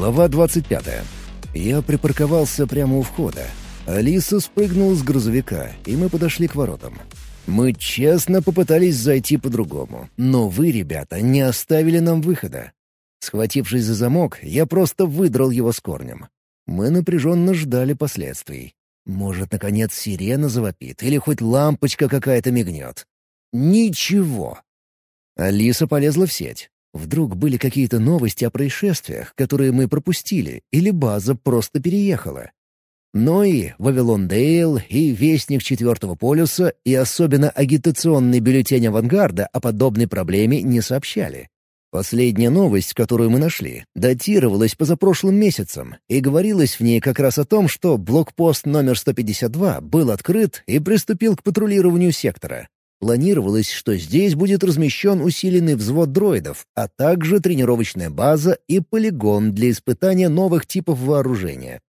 Глава 25. Я припарковался прямо у входа. Алиса спрыгнула с грузовика, и мы подошли к воротам. Мы честно попытались зайти по-другому, но вы, ребята, не оставили нам выхода. Схватившись за замок, я просто выдрал его с корнем. Мы напряженно ждали последствий. Может, наконец сирена завопит или хоть лампочка какая-то мигнет. Ничего. Алиса полезла в сеть. Вдруг были какие-то новости о происшествиях, которые мы пропустили, или база просто переехала. Но и Вавилон Дейл, и Вестник Четвертого полюса, и особенно агитационный бюллетень «Авангарда» о подобной проблеме не сообщали. Последняя новость, которую мы нашли, датировалась позапрошлым месяцем, и говорилось в ней как раз о том, что блокпост номер 152 был открыт и приступил к патрулированию сектора. Планировалось, что здесь будет размещен усиленный взвод дроидов, а также тренировочная база и полигон для испытания новых типов вооружения.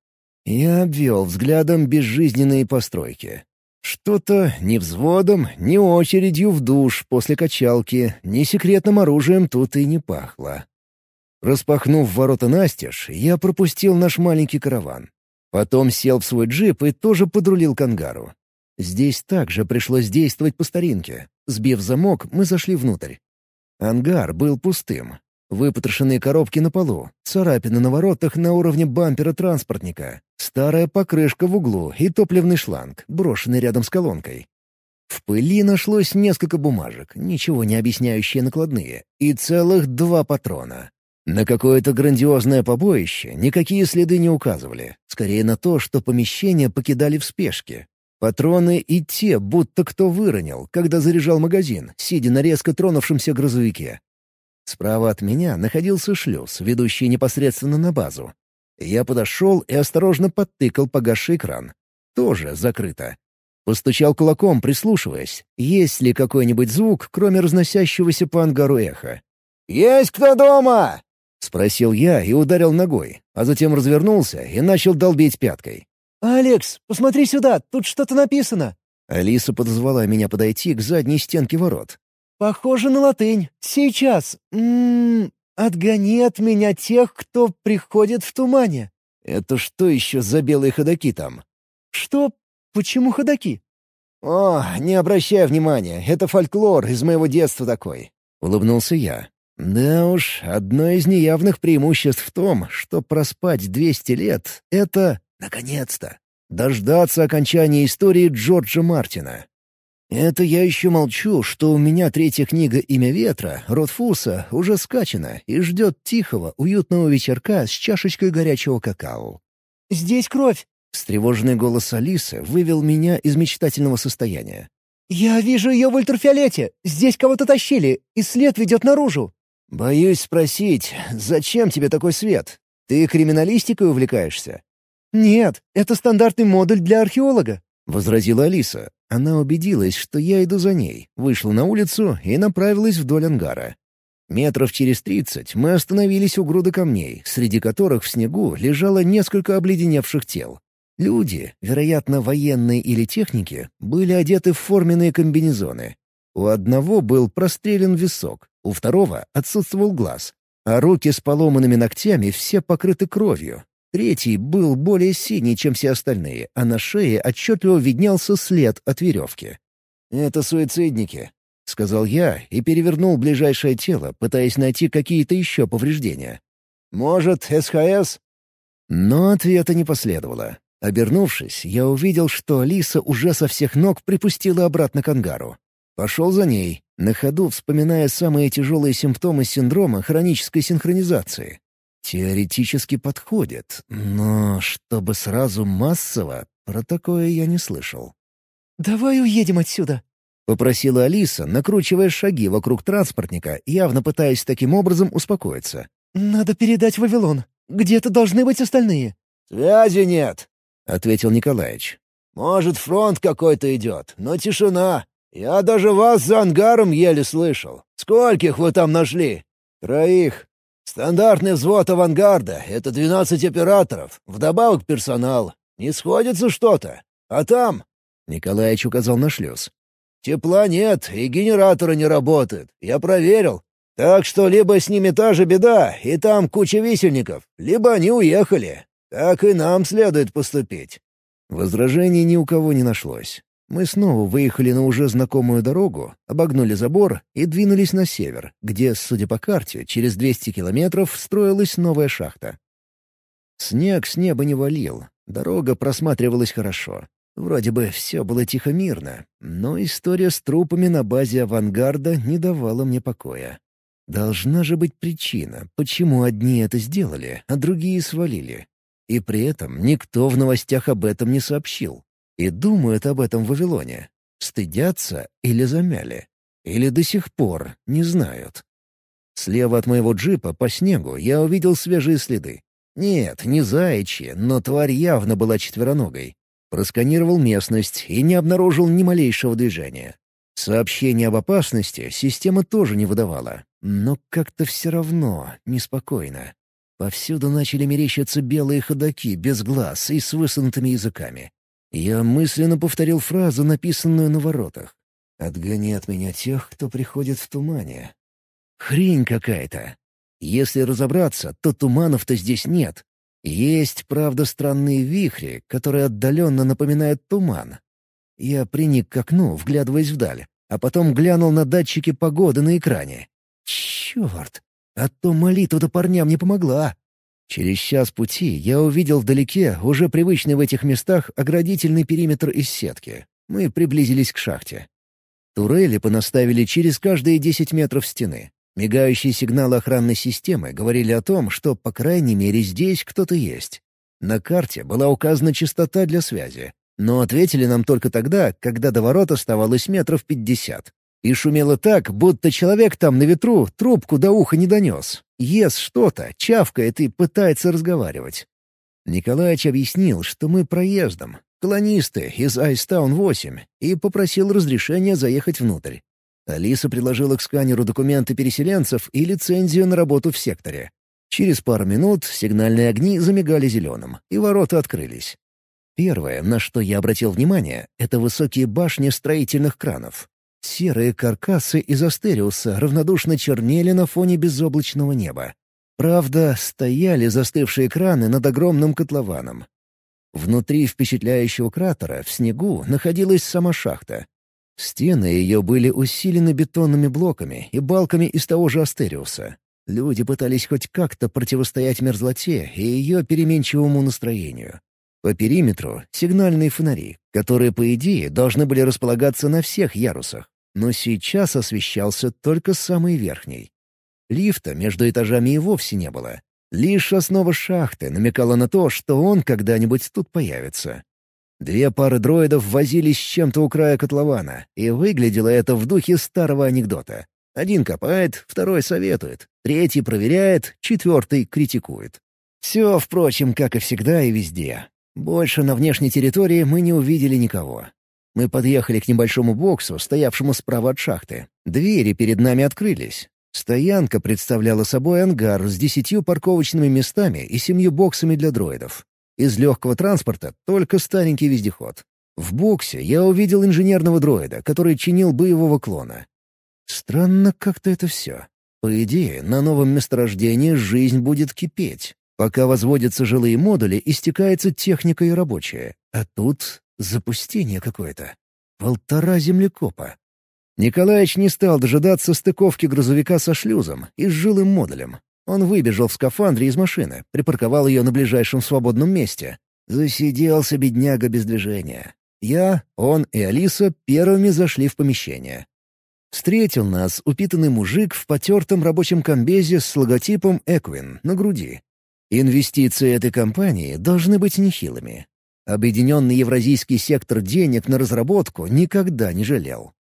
Я обвел взглядом безжизненные постройки. Что-то ни взводом, ни очередью в душ после качалки, ни секретным оружием тут и не пахло. Распахнув ворота настежь, я пропустил наш маленький караван. Потом сел в свой джип и тоже подрулил к ангару. Здесь также пришлось действовать по старинке. Сбив замок, мы зашли внутрь. Ангар был пустым. Выпотрошенные коробки на полу, царапины на воротах на уровне бампера транспортника, старая покрышка в углу и топливный шланг, брошенный рядом с колонкой. В пыли нашлось несколько бумажек, ничего не объясняющие накладные, и целых два патрона. На какое-то грандиозное побоище никакие следы не указывали, скорее на то, что помещение покидали в спешке. Патроны и те будто кто выронил, когда заряжал магазин, сидя на резко тронувшемся грузовике. Справа от меня находился шлюз, ведущий непосредственно на базу. Я подошел и осторожно подтыкал погасший кран. Тоже закрыто. Постучал кулаком, прислушиваясь, есть ли какой-нибудь звук, кроме разносящегося по ангару эха. «Есть кто дома?» — спросил я и ударил ногой, а затем развернулся и начал долбить пяткой. «Алекс, посмотри сюда, тут что-то написано!» Алиса подозвала меня подойти к задней стенке ворот. «Похоже на латынь. Сейчас. М м-м, -м, отгони от меня тех, кто приходит в тумане». «Это что еще за белые ходаки там?» «Что? Почему ходаки?» «О, не обращай внимания, это фольклор из моего детства такой», — улыбнулся я. «Да уж, одно из неявных преимуществ в том, что проспать 200 лет — это, наконец-то, дождаться окончания истории Джорджа Мартина. Это я еще молчу, что у меня третья книга «Имя ветра» Ротфуса уже скачана и ждет тихого, уютного вечерка с чашечкой горячего какао. «Здесь кровь!» — встревоженный голос Алисы вывел меня из мечтательного состояния. «Я вижу ее в ультрафиолете! Здесь кого-то тащили, и след ведет наружу!» «Боюсь спросить, зачем тебе такой свет? Ты криминалистикой увлекаешься?» «Нет, это стандартный модуль для археолога», — возразила Алиса. Она убедилась, что я иду за ней, вышла на улицу и направилась вдоль ангара. Метров через тридцать мы остановились у груды камней, среди которых в снегу лежало несколько обледеневших тел. Люди, вероятно, военные или техники, были одеты в форменные комбинезоны. У одного был прострелен висок, у второго отсутствовал глаз, а руки с поломанными ногтями все покрыты кровью, Третий был более синий, чем все остальные, а на шее отчетливо виднелся след от веревки. «Это суицидники», — сказал я и перевернул ближайшее тело, пытаясь найти какие-то еще повреждения. «Может, СХС?» Но ответа не последовало. Обернувшись, я увидел, что Алиса уже со всех ног припустила обратно к ангару. Пошел за ней, на ходу вспоминая самые тяжелые симптомы синдрома хронической синхронизации. Теоретически подходит, но чтобы сразу массово, про такое я не слышал. «Давай уедем отсюда», — попросила Алиса, накручивая шаги вокруг транспортника, явно пытаясь таким образом успокоиться. «Надо передать Вавилон. Где-то должны быть остальные». «Связи нет», — ответил Николаевич. «Может, фронт какой-то идет, но тишина. Я даже вас за ангаром еле слышал. Скольких вы там нашли?» «Троих», Стандартный взвод авангарда — это двенадцать операторов, вдобавок персонал. Не сходится что-то. А там...» — Николаевич указал на шлюз. «Тепла нет, и генераторы не работают. Я проверил. Так что либо с ними та же беда, и там куча висельников, либо они уехали. Так и нам следует поступить». Возражений ни у кого не нашлось. Мы снова выехали на уже знакомую дорогу, обогнули забор и двинулись на север, где, судя по карте, через 200 километров строилась новая шахта. Снег с неба не валил, дорога просматривалась хорошо. Вроде бы все было тихо-мирно, но история с трупами на базе авангарда не давала мне покоя. Должна же быть причина, почему одни это сделали, а другие свалили. И при этом никто в новостях об этом не сообщил. И думают об этом в Вавилоне. Стыдятся или замяли? Или до сих пор не знают? Слева от моего джипа по снегу я увидел свежие следы. Нет, не заячьи, но тварь явно была четвероногой. Просканировал местность и не обнаружил ни малейшего движения. Сообщение об опасности система тоже не выдавала, но как-то все равно неспокойно. Повсюду начали мерещиться белые ходаки без глаз и с высунутыми языками. Я мысленно повторил фразу, написанную на воротах. «Отгони от меня тех, кто приходит в тумане». Хрень какая-то. Если разобраться, то туманов-то здесь нет. Есть, правда, странные вихри, которые отдаленно напоминают туман. Я приник к окну, вглядываясь вдаль, а потом глянул на датчики погоды на экране. Черт! А то молитва-то парням не помогла. Через час пути я увидел вдалеке уже привычный в этих местах оградительный периметр из сетки. Мы приблизились к шахте. Турели понаставили через каждые десять метров стены. Мигающие сигналы охранной системы говорили о том, что, по крайней мере, здесь кто-то есть. На карте была указана частота для связи, но ответили нам только тогда, когда до ворот оставалось метров пятьдесят. И шумело так, будто человек там на ветру трубку до уха не донес. Ест что-то, чавкает и пытается разговаривать. Николаевич объяснил, что мы проездом, колонисты из Айстаун-8, и попросил разрешения заехать внутрь. Алиса приложила к сканеру документы переселенцев и лицензию на работу в секторе. Через пару минут сигнальные огни замигали зеленым, и ворота открылись. Первое, на что я обратил внимание, — это высокие башни строительных кранов. Серые каркасы из астериуса равнодушно чернели на фоне безоблачного неба. Правда, стояли застывшие краны над огромным котлованом. Внутри впечатляющего кратера в снегу находилась сама шахта. Стены ее были усилены бетонными блоками и балками из того же астериуса. Люди пытались хоть как-то противостоять мерзлоте и ее переменчивому настроению. По периметру — сигнальные фонари, которые, по идее, должны были располагаться на всех ярусах но сейчас освещался только самый верхний. Лифта между этажами и вовсе не было. Лишь основа шахты намекала на то, что он когда-нибудь тут появится. Две пары дроидов возились с чем-то у края котлована, и выглядело это в духе старого анекдота. Один копает, второй советует, третий проверяет, четвертый критикует. Все, впрочем, как и всегда и везде. Больше на внешней территории мы не увидели никого. Мы подъехали к небольшому боксу, стоявшему справа от шахты. Двери перед нами открылись. Стоянка представляла собой ангар с десятью парковочными местами и семью боксами для дроидов. Из легкого транспорта только старенький вездеход. В боксе я увидел инженерного дроида, который чинил боевого клона. Странно как-то это все. По идее, на новом месторождении жизнь будет кипеть. Пока возводятся жилые модули, истекается техника и рабочая. А тут Запустение какое-то. Полтора землекопа. Николаевич не стал дожидаться стыковки грузовика со шлюзом и с жилым модулем. Он выбежал в скафандре из машины, припарковал ее на ближайшем свободном месте. Засиделся бедняга без движения. Я, он и Алиса первыми зашли в помещение. Встретил нас упитанный мужик в потертом рабочем комбезе с логотипом «Эквин» на груди. Инвестиции этой компании должны быть нехилыми. Объединенный Евразийский сектор денег на разработку никогда не жалел.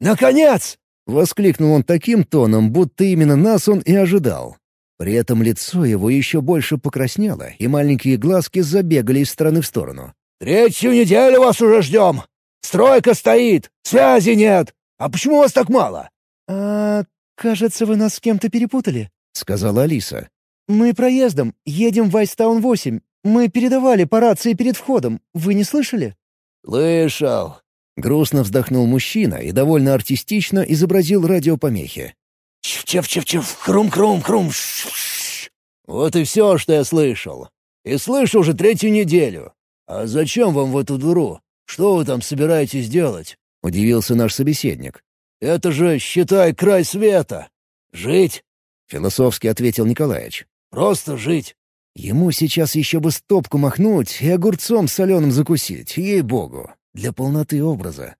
«Наконец!» — воскликнул он таким тоном, будто именно нас он и ожидал. При этом лицо его еще больше покраснело, и маленькие глазки забегали из стороны в сторону. «Третью неделю вас уже ждем! Стройка стоит, связи нет! А почему вас так мало?» «А, кажется, вы нас с кем-то перепутали», — сказала Алиса. «Мы проездом, едем в Вайстаун-8, мы передавали по рации перед входом. Вы не слышали?» «Слышал». Грустно вздохнул мужчина и довольно артистично изобразил радиопомехи. Чев-чев-чев-чев, хрум-хрум-хрум. Вот и все, что я слышал. И слышу уже третью неделю. А зачем вам в эту дуру? Что вы там собираетесь делать? Удивился наш собеседник. Это же, считай, край света. Жить? Философски ответил Николаевич. Просто жить. Ему сейчас еще бы стопку махнуть и огурцом соленым закусить, ей-богу, для полноты образа.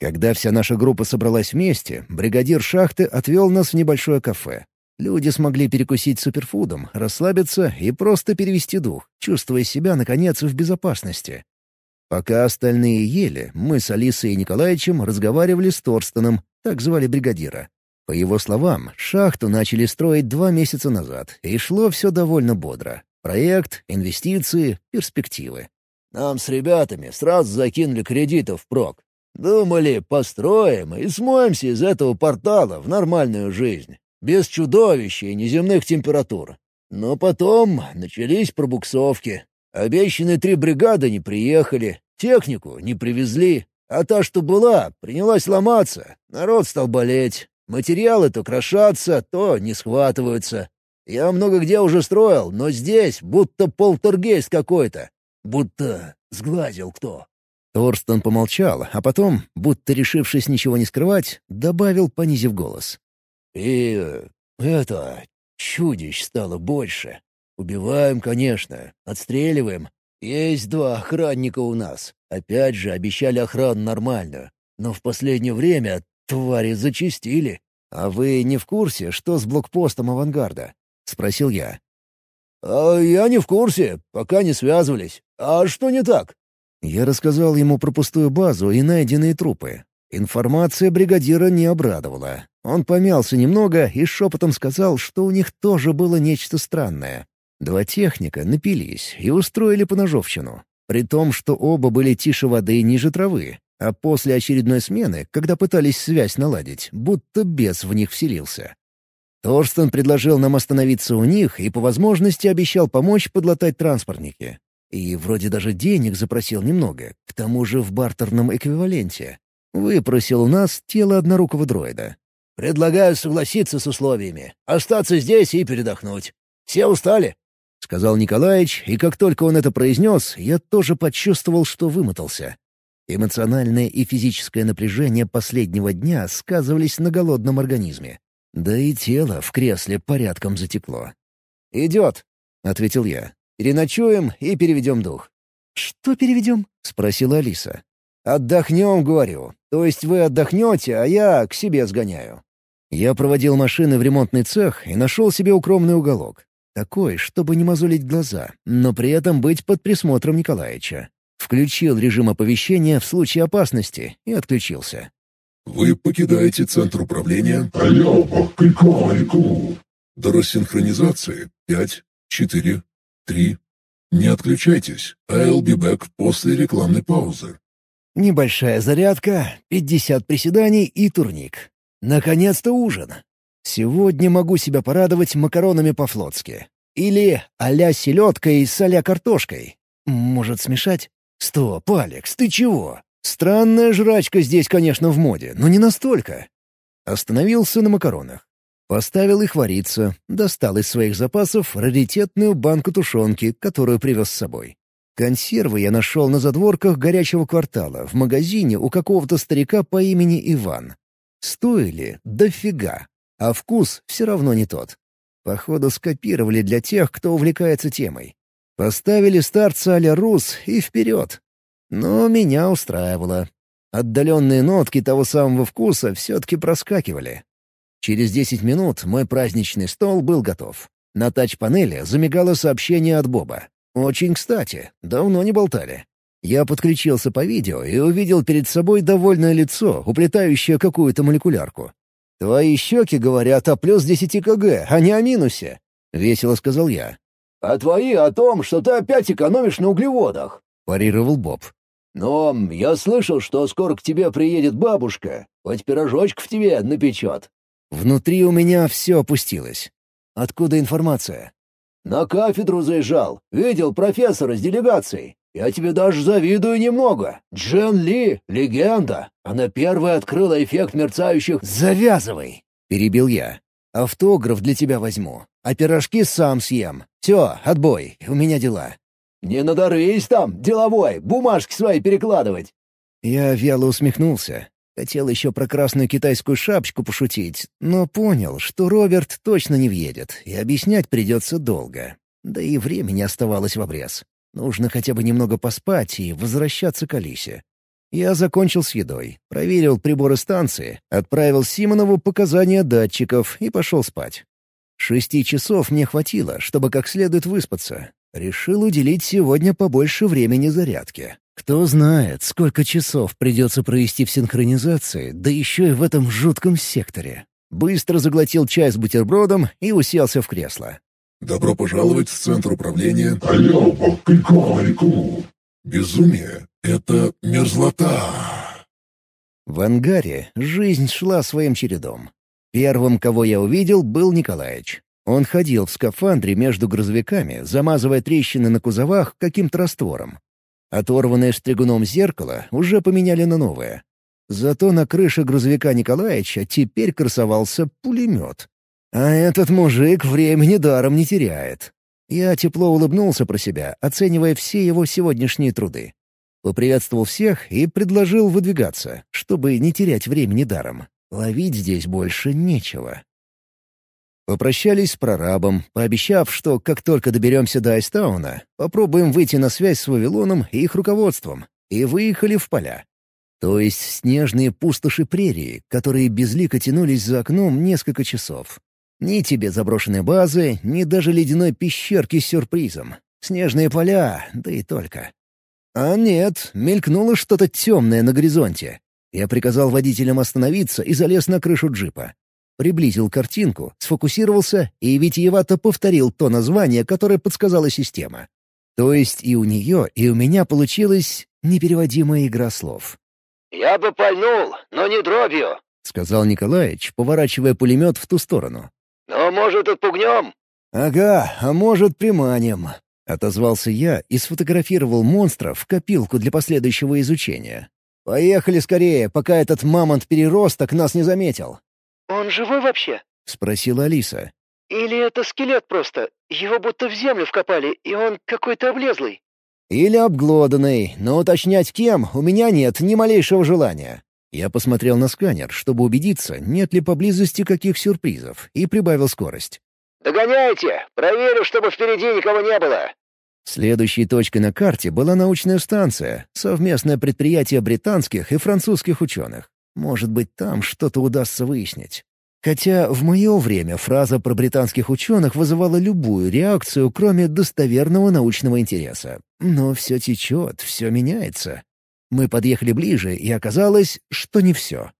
Когда вся наша группа собралась вместе, бригадир шахты отвел нас в небольшое кафе. Люди смогли перекусить суперфудом, расслабиться и просто перевести дух, чувствуя себя, наконец, в безопасности. Пока остальные ели, мы с Алисой и Николаевичем разговаривали с Торстеном, так звали бригадира. По его словам, шахту начали строить два месяца назад, и шло все довольно бодро. Проект, инвестиции, перспективы. Нам с ребятами сразу закинули кредитов впрок. Думали, построим и смоемся из этого портала в нормальную жизнь, без чудовищ и неземных температур. Но потом начались пробуксовки. Обещанные три бригады не приехали, технику не привезли, а та, что была, принялась ломаться, народ стал болеть. Материалы то крошатся, то не схватываются. Я много где уже строил, но здесь будто полтергейст какой-то. Будто сглазил кто. Торстон помолчал, а потом, будто решившись ничего не скрывать, добавил, понизив голос. «И это... чудищ стало больше. Убиваем, конечно, отстреливаем. Есть два охранника у нас. Опять же, обещали охрану нормальную. Но в последнее время твари зачистили. А вы не в курсе, что с блокпостом авангарда?» — спросил я. «А я не в курсе, пока не связывались. А что не так?» Я рассказал ему про пустую базу и найденные трупы. Информация бригадира не обрадовала. Он помялся немного и шепотом сказал, что у них тоже было нечто странное. Два техника напились и устроили поножовщину. При том, что оба были тише воды и ниже травы. А после очередной смены, когда пытались связь наладить, будто бес в них вселился. Торстен предложил нам остановиться у них и по возможности обещал помочь подлатать транспортники. И вроде даже денег запросил немного, к тому же в бартерном эквиваленте. Выпросил у нас тело однорукого дроида. «Предлагаю согласиться с условиями, остаться здесь и передохнуть. Все устали?» — сказал Николаевич, и как только он это произнес, я тоже почувствовал, что вымотался. Эмоциональное и физическое напряжение последнего дня сказывались на голодном организме. Да и тело в кресле порядком затекло. «Идет», — ответил я. Переночуем и переведем дух». «Что переведем?» — спросила Алиса. «Отдохнем, говорю. То есть вы отдохнете, а я к себе сгоняю». Я проводил машины в ремонтный цех и нашел себе укромный уголок. Такой, чтобы не мозолить глаза, но при этом быть под присмотром Николаевича. Включил режим оповещения в случае опасности и отключился. «Вы покидаете центр управления...» «До рассинхронизации пять, четыре, три. Не отключайтесь. I'll be back после рекламной паузы. Небольшая зарядка, пятьдесят приседаний и турник. Наконец-то ужин. Сегодня могу себя порадовать макаронами по-флотски. Или а-ля селедкой с а картошкой. Может смешать? Стоп, Алекс, ты чего? Странная жрачка здесь, конечно, в моде, но не настолько. Остановился на макаронах. Поставил их вариться, достал из своих запасов раритетную банку тушенки, которую привез с собой. Консервы я нашел на задворках горячего квартала, в магазине у какого-то старика по имени Иван. Стоили дофига, а вкус все равно не тот. Походу, скопировали для тех, кто увлекается темой. Поставили старца а-ля Рус и вперед. Но меня устраивало. Отдаленные нотки того самого вкуса все-таки проскакивали. Через десять минут мой праздничный стол был готов. На тач-панели замигало сообщение от Боба. Очень кстати, давно не болтали. Я подключился по видео и увидел перед собой довольное лицо, уплетающее какую-то молекулярку. «Твои щеки говорят о плюс десяти кг, а не о минусе», — весело сказал я. «А твои о том, что ты опять экономишь на углеводах», — парировал Боб. «Но я слышал, что скоро к тебе приедет бабушка, хоть пирожочков тебе напечет. Внутри у меня все опустилось. Откуда информация? «На кафедру заезжал. Видел профессора с делегацией. Я тебе даже завидую немного. Джен Ли — легенда. Она первая открыла эффект мерцающих...» «Завязывай!» — перебил я. Автограф для тебя возьму, а пирожки сам съем. Все, отбой, у меня дела». «Не надорвись там, деловой, бумажки свои перекладывать!» Я вяло усмехнулся. Хотел еще про красную китайскую шапочку пошутить, но понял, что Роберт точно не въедет, и объяснять придется долго. Да и времени оставалось в обрез. Нужно хотя бы немного поспать и возвращаться к Алисе. Я закончил с едой, проверил приборы станции, отправил Симонову показания датчиков и пошел спать. Шести часов мне хватило, чтобы как следует выспаться. Решил уделить сегодня побольше времени зарядке. Кто знает, сколько часов придется провести в синхронизации, да еще и в этом жутком секторе. Быстро заглотил чай с бутербродом и уселся в кресло. «Добро пожаловать в Центр управления Алёпа Безумие — это мерзлота!» В ангаре жизнь шла своим чередом. Первым, кого я увидел, был Николаевич. Он ходил в скафандре между грузовиками, замазывая трещины на кузовах каким-то раствором. Оторванное стригуном зеркало уже поменяли на новое. Зато на крыше грузовика Николаевича теперь красовался пулемет. А этот мужик времени даром не теряет. Я тепло улыбнулся про себя, оценивая все его сегодняшние труды. Поприветствовал всех и предложил выдвигаться, чтобы не терять времени даром. Ловить здесь больше нечего. Попрощались с прорабом, пообещав, что как только доберемся до Айстауна, попробуем выйти на связь с Вавилоном и их руководством, и выехали в поля. То есть снежные пустоши прерии, которые безлико тянулись за окном несколько часов. Ни тебе заброшенной базы, ни даже ледяной пещерки с сюрпризом. Снежные поля, да и только. А нет, мелькнуло что-то темное на горизонте. Я приказал водителям остановиться и залез на крышу джипа. Приблизил картинку, сфокусировался и витиевато повторил то название, которое подсказала система. То есть и у нее, и у меня получилась непереводимая игра слов. «Я бы пальнул, но не дробью», — сказал Николаевич, поворачивая пулемет в ту сторону. «Но, может, отпугнем?» «Ага, а может, приманим», — отозвался я и сфотографировал монстра в копилку для последующего изучения. «Поехали скорее, пока этот мамонт-переросток нас не заметил». «Он живой вообще?» — спросила Алиса. «Или это скелет просто? Его будто в землю вкопали, и он какой-то облезлый». «Или обглоданный, но уточнять кем у меня нет ни малейшего желания». Я посмотрел на сканер, чтобы убедиться, нет ли поблизости каких сюрпризов, и прибавил скорость. «Догоняйте! Проверю, чтобы впереди никого не было!» Следующей точкой на карте была научная станция, совместное предприятие британских и французских ученых. Может быть, там что-то удастся выяснить. Хотя в мое время фраза про британских ученых вызывала любую реакцию, кроме достоверного научного интереса. Но все течет, все меняется. Мы подъехали ближе, и оказалось, что не все.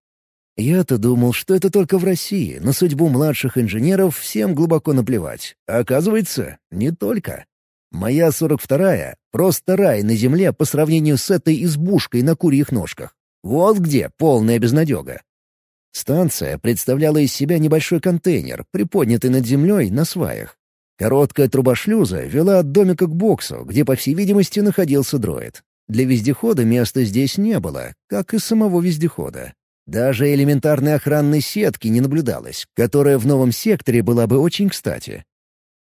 Я-то думал, что это только в России, на судьбу младших инженеров всем глубоко наплевать. А оказывается, не только. Моя 42-я — просто рай на земле по сравнению с этой избушкой на курьих ножках. Вот где полная безнадега. Станция представляла из себя небольшой контейнер, приподнятый над землей на сваях. Короткая труба шлюза вела от домика к боксу, где, по всей видимости, находился дроид. Для вездехода места здесь не было, как и самого вездехода. Даже элементарной охранной сетки не наблюдалось, которая в новом секторе была бы очень кстати.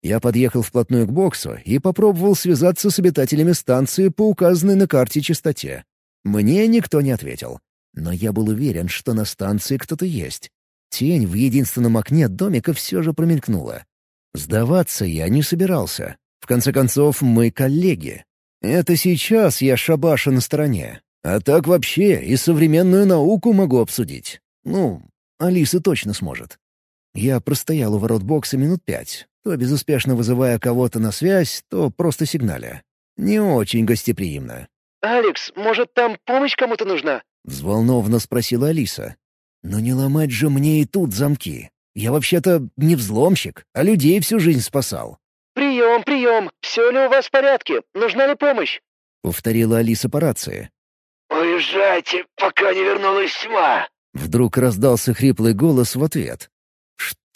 Я подъехал вплотную к боксу и попробовал связаться с обитателями станции по указанной на карте частоте. Мне никто не ответил. Но я был уверен, что на станции кто-то есть. Тень в единственном окне домика все же промелькнула. Сдаваться я не собирался. В конце концов, мы коллеги. Это сейчас я шабаша на стороне. А так вообще и современную науку могу обсудить. Ну, Алиса точно сможет. Я простоял у ворот бокса минут пять, то безуспешно вызывая кого-то на связь, то просто сигналя. Не очень гостеприимно. «Алекс, может, там помощь кому-то нужна?» — взволнованно спросила Алиса. «Но не ломать же мне и тут замки. Я вообще-то не взломщик, а людей всю жизнь спасал». «Прием, прием! Все ли у вас в порядке? Нужна ли помощь?» — повторила Алиса по рации. «Уезжайте, пока не вернулась тьма!» Вдруг раздался хриплый голос в ответ.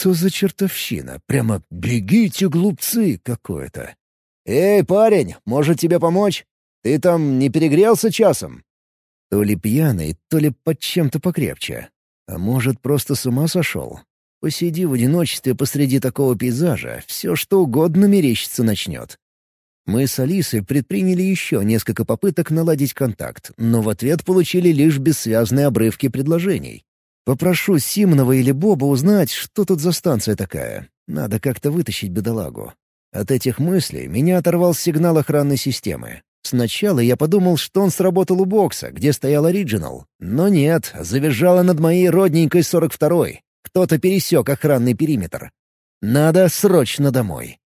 «Что за чертовщина? Прямо бегите, глупцы, какое-то!» «Эй, парень, может тебе помочь?» Ты там не перегрелся часом?» То ли пьяный, то ли под чем-то покрепче. А может, просто с ума сошел. Посиди в одиночестве посреди такого пейзажа, все что угодно мерещиться начнет. Мы с Алисой предприняли еще несколько попыток наладить контакт, но в ответ получили лишь бессвязные обрывки предложений. Попрошу Симонова или Боба узнать, что тут за станция такая. Надо как-то вытащить бедолагу. От этих мыслей меня оторвал сигнал охранной системы. Сначала я подумал, что он сработал у бокса, где стоял оригинал. Но нет, завизжало над моей родненькой 42-й. Кто-то пересек охранный периметр. Надо срочно домой.